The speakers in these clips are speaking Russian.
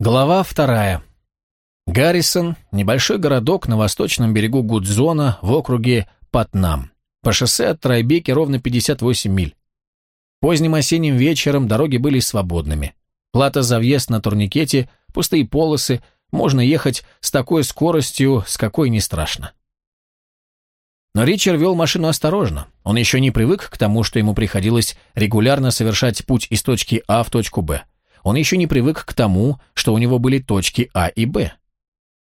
Глава вторая. Гаррисон – небольшой городок на восточном берегу Гудзона в округе Патнам. По шоссе от Трайбеки ровно 58 миль. Поздним осенним вечером дороги были свободными. Плата за въезд на турникете, пустые полосы, можно ехать с такой скоростью, с какой не страшно. Но Ричард вел машину осторожно. Он еще не привык к тому, что ему приходилось регулярно совершать путь из точки А в точку Б. Он еще не привык к тому, что у него были точки А и Б.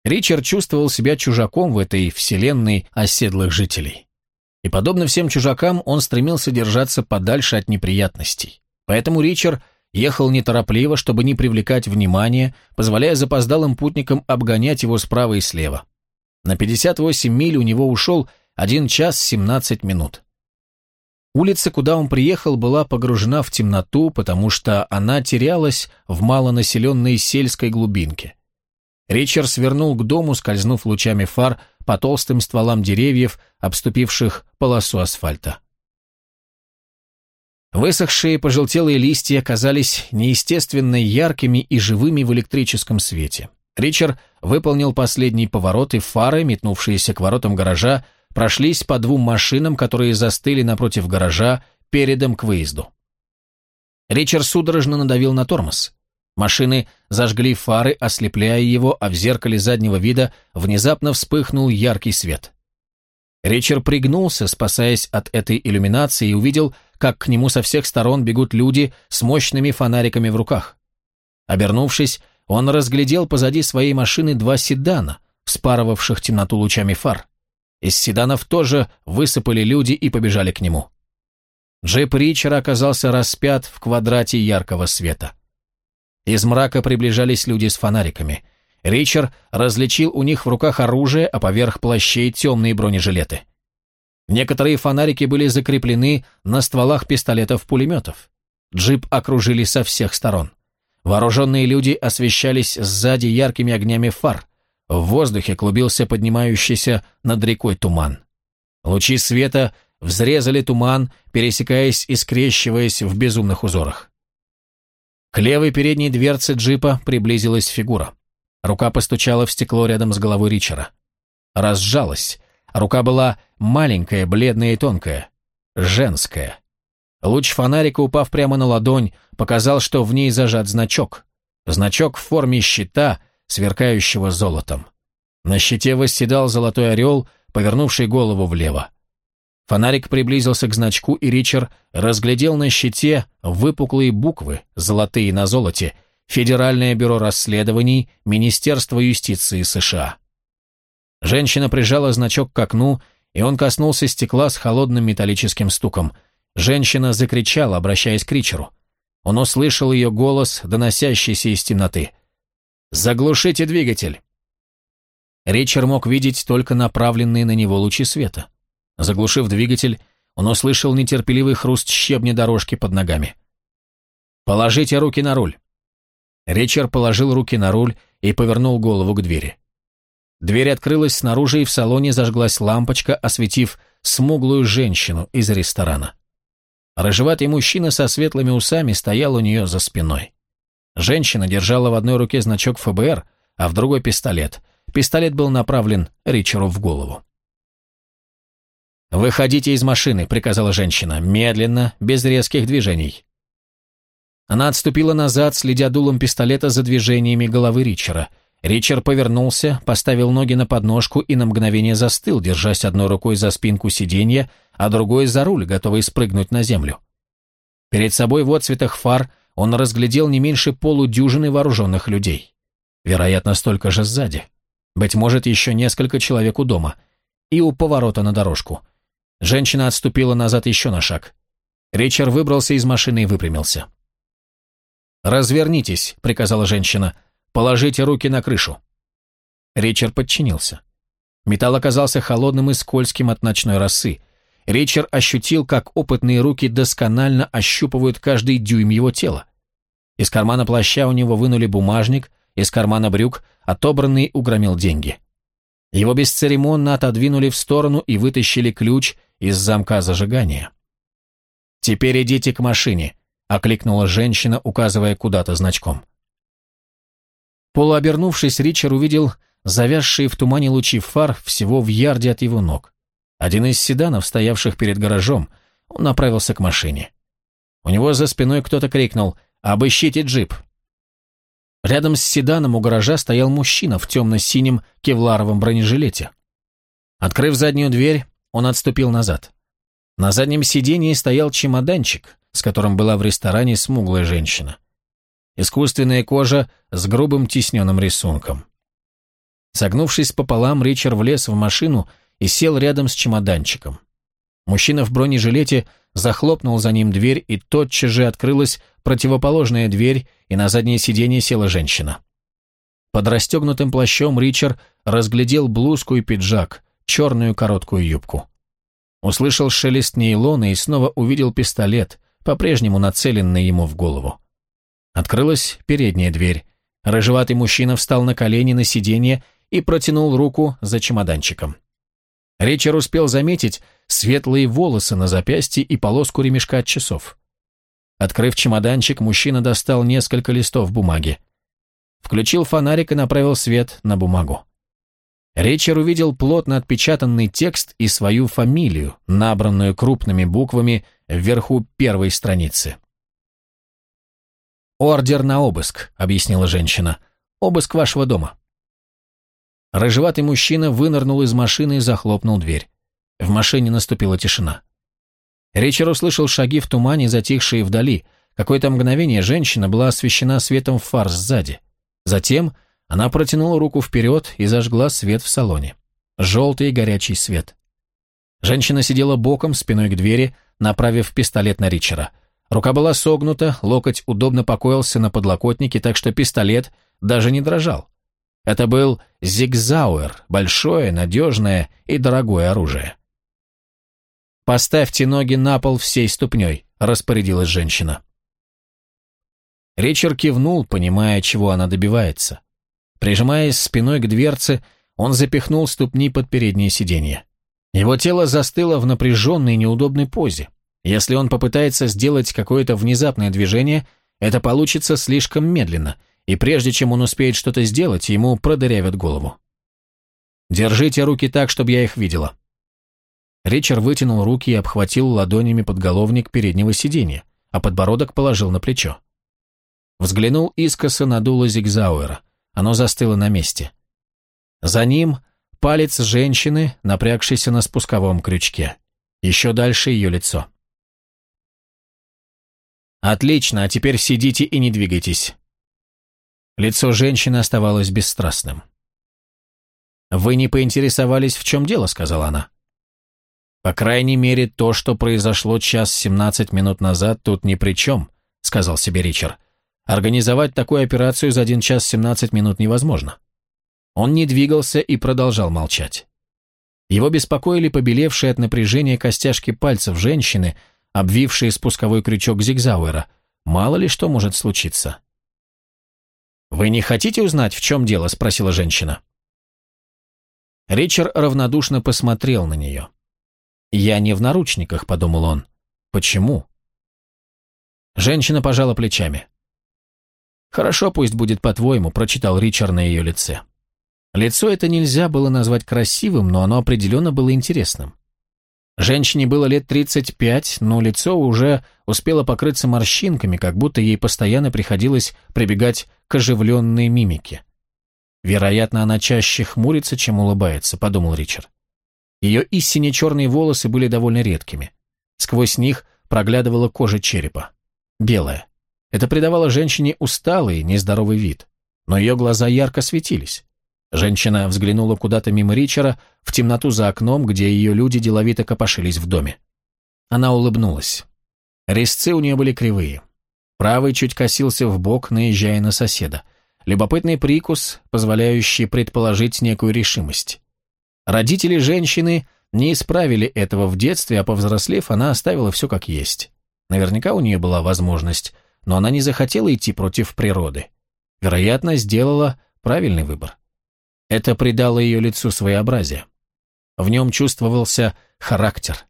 Ричард чувствовал себя чужаком в этой вселенной оседлых жителей. И подобно всем чужакам, он стремился держаться подальше от неприятностей. Поэтому Ричард ехал неторопливо, чтобы не привлекать внимания, позволяя запоздалым путникам обгонять его справа и слева. На 58 миль у него ушел 1 час 17 минут. Улица, куда он приехал, была погружена в темноту, потому что она терялась в малонаселенной сельской глубинке. Ричард свернул к дому, скользнув лучами фар по толстым стволам деревьев, обступивших полосу асфальта. Высохшие пожелтелые листья казались неестественно яркими и живыми в электрическом свете. Ричард выполнил последний поворот, и фары, метнувшиеся к воротам гаража, прошлись по двум машинам, которые застыли напротив гаража, передом к выезду. Ричард судорожно надавил на тормоз. Машины зажгли фары, ослепляя его, а в зеркале заднего вида внезапно вспыхнул яркий свет. Ричард пригнулся, спасаясь от этой иллюминации, и увидел, как к нему со всех сторон бегут люди с мощными фонариками в руках. Обернувшись, он разглядел позади своей машины два седана, вспарывавших темноту лучами фар. Из седанов тоже высыпали люди и побежали к нему. Джип Ричера оказался распят в квадрате яркого света. Из мрака приближались люди с фонариками. Ричард различил у них в руках оружие, а поверх плащей темные бронежилеты. Некоторые фонарики были закреплены на стволах пистолетов-пулеметов. Джип окружили со всех сторон. Вооруженные люди освещались сзади яркими огнями фар. В воздухе клубился поднимающийся над рекой туман. Лучи света взрезали туман, пересекаясь и скрещиваясь в безумных узорах. К левой передней дверце джипа приблизилась фигура. Рука постучала в стекло рядом с головой Ричера. Разжалась. Рука была маленькая, бледная и тонкая. Женская. Луч фонарика, упав прямо на ладонь, показал, что в ней зажат значок. Значок в форме щита, сверкающего золотом. На щите восседал золотой орел, повернувший голову влево. Фонарик приблизился к значку, и Ричард разглядел на щите выпуклые буквы, золотые на золоте, Федеральное бюро расследований, Министерство юстиции США. Женщина прижала значок к окну, и он коснулся стекла с холодным металлическим стуком. Женщина закричала, обращаясь к Ричеру. Он услышал ее голос, доносящийся из темноты. «Заглушите двигатель!» Ричард мог видеть только направленные на него лучи света. Заглушив двигатель, он услышал нетерпеливый хруст щебня дорожки под ногами. «Положите руки на руль!» Ричард положил руки на руль и повернул голову к двери. Дверь открылась снаружи, и в салоне зажглась лампочка, осветив смуглую женщину из ресторана. Рыжеватый мужчина со светлыми усами стоял у нее за спиной. Женщина держала в одной руке значок ФБР, а в другой пистолет. Пистолет был направлен Ричеру в голову. «Выходите из машины», — приказала женщина, медленно, без резких движений. Она отступила назад, следя дулом пистолета за движениями головы Ричера. Ричард повернулся, поставил ноги на подножку и на мгновение застыл, держась одной рукой за спинку сиденья, а другой за руль, готовый спрыгнуть на землю. Перед собой в отцветах фар он разглядел не меньше полудюжины вооруженных людей. Вероятно, столько же сзади. Быть может, еще несколько человек у дома. И у поворота на дорожку. Женщина отступила назад еще на шаг. Ричард выбрался из машины и выпрямился. «Развернитесь», — приказала женщина. «Положите руки на крышу». Ричард подчинился. Металл оказался холодным и скользким от ночной росы. Ричард ощутил, как опытные руки досконально ощупывают каждый дюйм его тела. Из кармана плаща у него вынули бумажник, из кармана брюк отобранный угромил деньги. Его бесцеремонно отодвинули в сторону и вытащили ключ из замка зажигания. «Теперь идите к машине», — окликнула женщина, указывая куда-то значком. Полуобернувшись, Ричард увидел завязшие в тумане лучи фар всего в ярде от его ног. Один из седанов, стоявших перед гаражом, он направился к машине. У него за спиной кто-то крикнул «Обыщите джип!». Рядом с седаном у гаража стоял мужчина в темно-синем кевларовом бронежилете. Открыв заднюю дверь, он отступил назад. На заднем сидении стоял чемоданчик, с которым была в ресторане смуглая женщина. Искусственная кожа с грубым тисненным рисунком. Согнувшись пополам, Ричард влез в машину и сел рядом с чемоданчиком. Мужчина в бронежилете захлопнул за ним дверь, и тотчас же открылась противоположная дверь, и на заднее сиденье села женщина. Под расстегнутым плащом Ричард разглядел блузку и пиджак, черную короткую юбку. Услышал шелест нейлона и снова увидел пистолет, по-прежнему нацеленный ему в голову. Открылась передняя дверь. Рыжеватый мужчина встал на колени на сиденье и протянул руку за чемоданчиком. Ричард успел заметить светлые волосы на запястье и полоску ремешка от часов. Открыв чемоданчик, мужчина достал несколько листов бумаги. Включил фонарик и направил свет на бумагу. Ричард увидел плотно отпечатанный текст и свою фамилию, набранную крупными буквами вверху первой страницы. «Ордер на обыск», — объяснила женщина. «Обыск вашего дома». Рыжеватый мужчина вынырнул из машины и захлопнул дверь. В машине наступила тишина. Ричард услышал шаги в тумане, затихшие вдали. Какое-то мгновение женщина была освещена светом фар сзади. Затем она протянула руку вперед и зажгла свет в салоне. Желтый горячий свет. Женщина сидела боком, спиной к двери, направив пистолет на Ричера. Рука была согнута, локоть удобно покоился на подлокотнике, так что пистолет даже не дрожал. Это был зигзауэр, большое, надежное и дорогое оружие. «Поставьте ноги на пол всей ступней», — распорядилась женщина. Ричард кивнул, понимая, чего она добивается. Прижимаясь спиной к дверце, он запихнул ступни под переднее сиденье. Его тело застыло в напряженной неудобной позе. Если он попытается сделать какое-то внезапное движение, это получится слишком медленно, и прежде чем он успеет что-то сделать, ему продырявят голову. «Держите руки так, чтобы я их видела». Ричард вытянул руки и обхватил ладонями подголовник переднего сиденья, а подбородок положил на плечо. Взглянул искоса на дуло Зигзауэра. Оно застыло на месте. За ним палец женщины, напрягшийся на спусковом крючке. Еще дальше ее лицо. «Отлично, а теперь сидите и не двигайтесь. Лицо женщины оставалось бесстрастным. «Вы не поинтересовались, в чем дело», — сказала она. «По крайней мере, то, что произошло час семнадцать минут назад, тут ни при чем», — сказал себе Ричард. «Организовать такую операцию за один час семнадцать минут невозможно». Он не двигался и продолжал молчать. Его беспокоили побелевшие от напряжения костяшки пальцев женщины, обвившие спусковой крючок Зигзауэра. Мало ли что может случиться. «Вы не хотите узнать, в чем дело?» – спросила женщина. Ричард равнодушно посмотрел на нее. «Я не в наручниках», – подумал он. «Почему?» Женщина пожала плечами. «Хорошо, пусть будет по-твоему», – прочитал Ричард на ее лице. Лицо это нельзя было назвать красивым, но оно определенно было интересным. Женщине было лет 35, но лицо уже успело покрыться морщинками, как будто ей постоянно приходилось прибегать к оживленной мимике. Вероятно, она чаще хмурится, чем улыбается, подумал Ричард. Ее истинно черные волосы были довольно редкими. Сквозь них проглядывала кожа черепа. Белая. Это придавало женщине усталый, нездоровый вид. Но ее глаза ярко светились. Женщина взглянула куда-то мимо Ричера, в темноту за окном, где ее люди деловито копошились в доме. Она улыбнулась. Резцы у нее были кривые. Правый чуть косился в бок, наезжая на соседа. Любопытный прикус, позволяющий предположить некую решимость. Родители женщины не исправили этого в детстве, а повзрослев, она оставила все как есть. Наверняка у нее была возможность, но она не захотела идти против природы. Вероятно, сделала правильный выбор. Это придало ее лицу своеобразие. В нем чувствовался характер.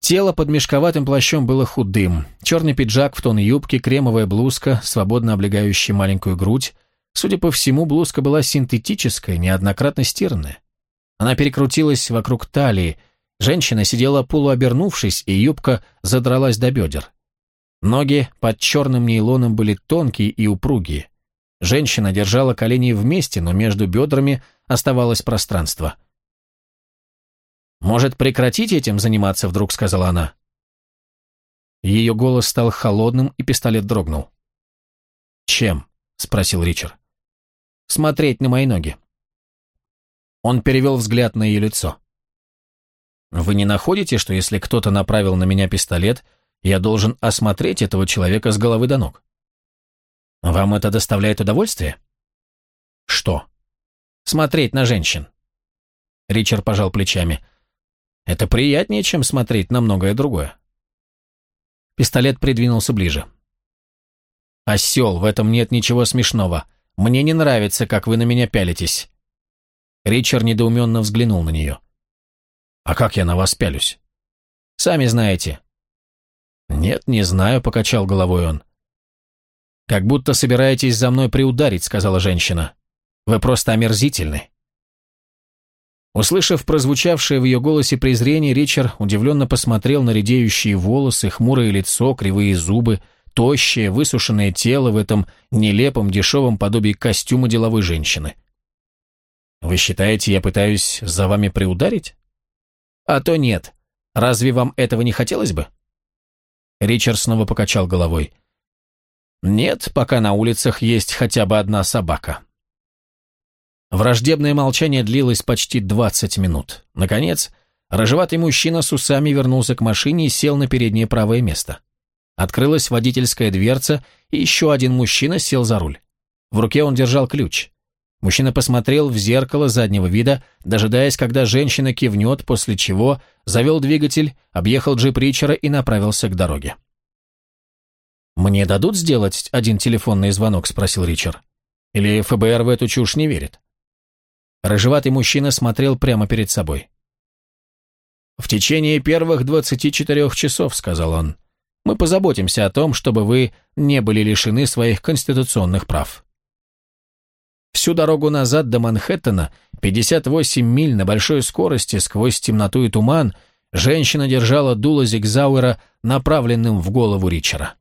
Тело под мешковатым плащом было худым, черный пиджак в тон юбки, кремовая блузка, свободно облегающая маленькую грудь. Судя по всему, блузка была синтетическая, неоднократно стиранная. Она перекрутилась вокруг талии, женщина сидела полуобернувшись, и юбка задралась до бедер. Ноги под черным нейлоном были тонкие и упругие. Женщина держала колени вместе, но между бедрами оставалось пространство. «Может, прекратить этим заниматься?» — вдруг сказала она. Ее голос стал холодным, и пистолет дрогнул. «Чем?» — спросил Ричард. «Смотреть на мои ноги». Он перевел взгляд на ее лицо. «Вы не находите, что если кто-то направил на меня пистолет, я должен осмотреть этого человека с головы до ног?» «Вам это доставляет удовольствие?» «Что?» «Смотреть на женщин». Ричард пожал плечами. Это приятнее, чем смотреть на многое другое. Пистолет придвинулся ближе. «Осел, в этом нет ничего смешного. Мне не нравится, как вы на меня пялитесь». Ричард недоуменно взглянул на нее. «А как я на вас пялюсь?» «Сами знаете». «Нет, не знаю», — покачал головой он. «Как будто собираетесь за мной приударить», — сказала женщина. «Вы просто омерзительны». Услышав прозвучавшее в ее голосе презрение, Ричард удивленно посмотрел на редеющие волосы, хмурое лицо, кривые зубы, тощее, высушенное тело в этом нелепом, дешевом подобии костюма деловой женщины. «Вы считаете, я пытаюсь за вами приударить?» «А то нет. Разве вам этого не хотелось бы?» Ричард снова покачал головой. «Нет, пока на улицах есть хотя бы одна собака». Враждебное молчание длилось почти 20 минут. Наконец, рыжеватый мужчина с усами вернулся к машине и сел на переднее правое место. Открылась водительская дверца, и еще один мужчина сел за руль. В руке он держал ключ. Мужчина посмотрел в зеркало заднего вида, дожидаясь, когда женщина кивнет, после чего завел двигатель, объехал джип Ричера и направился к дороге. «Мне дадут сделать один телефонный звонок?» – спросил Ричард. «Или ФБР в эту чушь не верит?» Рыжеватый мужчина смотрел прямо перед собой. «В течение первых 24 часов», — сказал он, — «мы позаботимся о том, чтобы вы не были лишены своих конституционных прав». Всю дорогу назад до Манхэттена, 58 миль на большой скорости сквозь темноту и туман, женщина держала дуло Зигзауэра, направленным в голову Ричера.